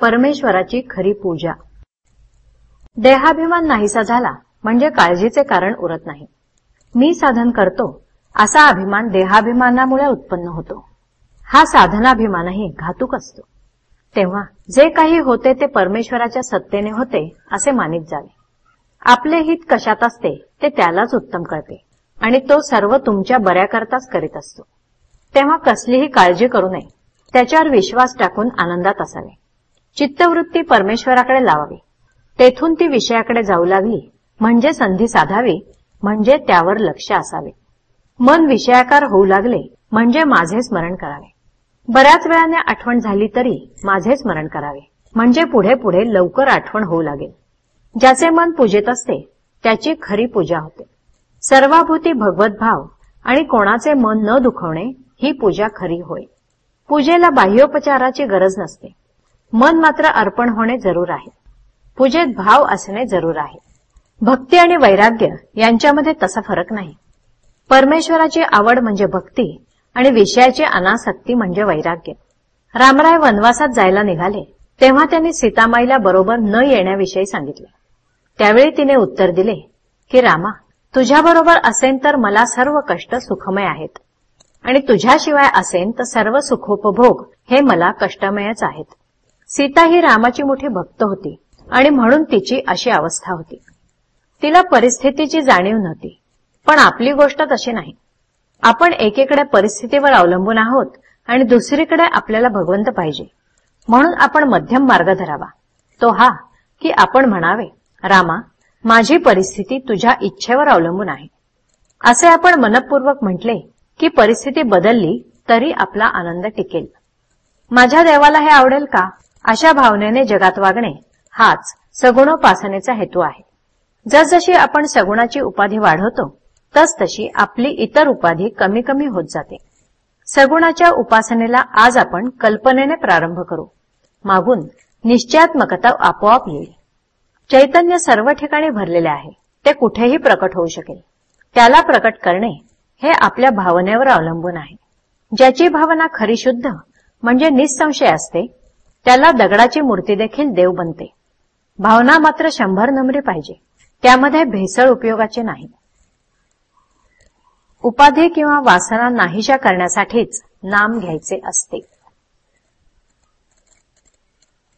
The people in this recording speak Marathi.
परमेश्वराची खरी पूजा. देहाभिमान नाहीसा झाला म्हणजे काळजीचे कारण उरत नाही. मी साधन करतो असा अभिमान देहाभिमानामुळे उत्पन्न होतो. हा साधनाभिमानही घातूक असतो. तेव्हा जे काही होते ते परमेश्वराच्या सत्तेने होते असे मानित जावे. आपले हित कशात असते ते त्यालाच उत्तम कळते आणि तो सर्व तुमच्या बऱ्याकरताच करीत असतो. तेव्हा कसलीही काळजी करू नये त्याच्यावर विश्वास टाकून आनंदात असावे. चित्तवृत्ती परमेश्वराकडे लावावी. तेथून ती विषयाकडे जाऊ लागली. म्हणजे संधी साधावी. म्हणजे त्यावर लक्ष असावे. मन विषयाकार होऊ लागले. म्हणजे माझे स्मरण करावे. बऱ्याच वेळाने आठवण झाली तरी माझे स्मरण करावे. म्हणजे पुढे पुढे लवकर आठवण होऊ लागेल. ज्याचे मन पूजेत असते त्याची खरी पूजा होते. सर्वाभूती भगवत भाव आणि कोणाचे मन न दुखवणे ही पूजा खरी होय. पूजेला बाह्योपचाराची गरज नसते. मन मात्र अर्पण होणे जरूर आहे. पूजेत भाव असणे जरूर आहे. भक्ती आणि वैराग्य यांच्यामध्ये तसा फरक नाही. परमेश्वराची आवड म्हणजे भक्ती आणि विषयाची अनासक्ती म्हणजे वैराग्य. रामराय वनवासात जायला निघाले तेव्हा त्यांनी सीतामाईला बरोबर न येण्याविषयी सांगितले. त्यावेळी तिने उत्तर दिले की रामा तुझ्याबरोबर असेन तर मला सर्व कष्ट सुखमय आहेत. आणि तुझ्याशिवाय असेन तर सर्व सुखोपभोग हे मला कष्टमयच आहेत. सीता ही रामाची मोठी भक्त होती आणि म्हणून तिची अशी अवस्था होती. तिला परिस्थितीची जाणीव नव्हती पण आपली गोष्ट तशी नाही. आपण एकीकडे परिस्थितीवर अवलंबून आहोत आणि दुसरीकडे आपल्याला भगवंत पाहिजे. म्हणून आपण मध्यम मार्ग धरावा. तो हा की आपण म्हणावे रामा माझी परिस्थिती तुझ्या इच्छेवर अवलंबून आहे. असे आपण मनपूर्वक म्हटले की परिस्थिती बदलली तरी आपला आनंद टिकेल. माझ्या देवाला हे आवडेल का? अशा भावनेने जगात वागणे हाच सगुणोपासनेचा हेतू आहे. जसजशी आपण सगुणाची उपाधी वाढवतो तस तशी आपली इतर उपाधी कमी कमी होत जाते. सगुणाच्या उपासनेला आज आपण कल्पनेने प्रारंभ करू. मागून निश्चयात्मकता आपोआप येईल. चैतन्य सर्व ठिकाणी भरलेले आहे ते कुठेही प्रकट होऊ शकेल. त्याला प्रकट करणे हे आपल्या भावनेवर अवलंबून आहे. ज्याची भावना खरी शुद्ध म्हणजे निसंशय असते त्याला दगडाची मूर्ती देखील देव बनते. भावना मात्र शंभर नंबरी पाहिजे. त्यामध्ये भेसळ उपयोगाचे नाही. उपाधी किंवा वासना नाहीशा करण्यासाठीच नाम घ्यायचे असते.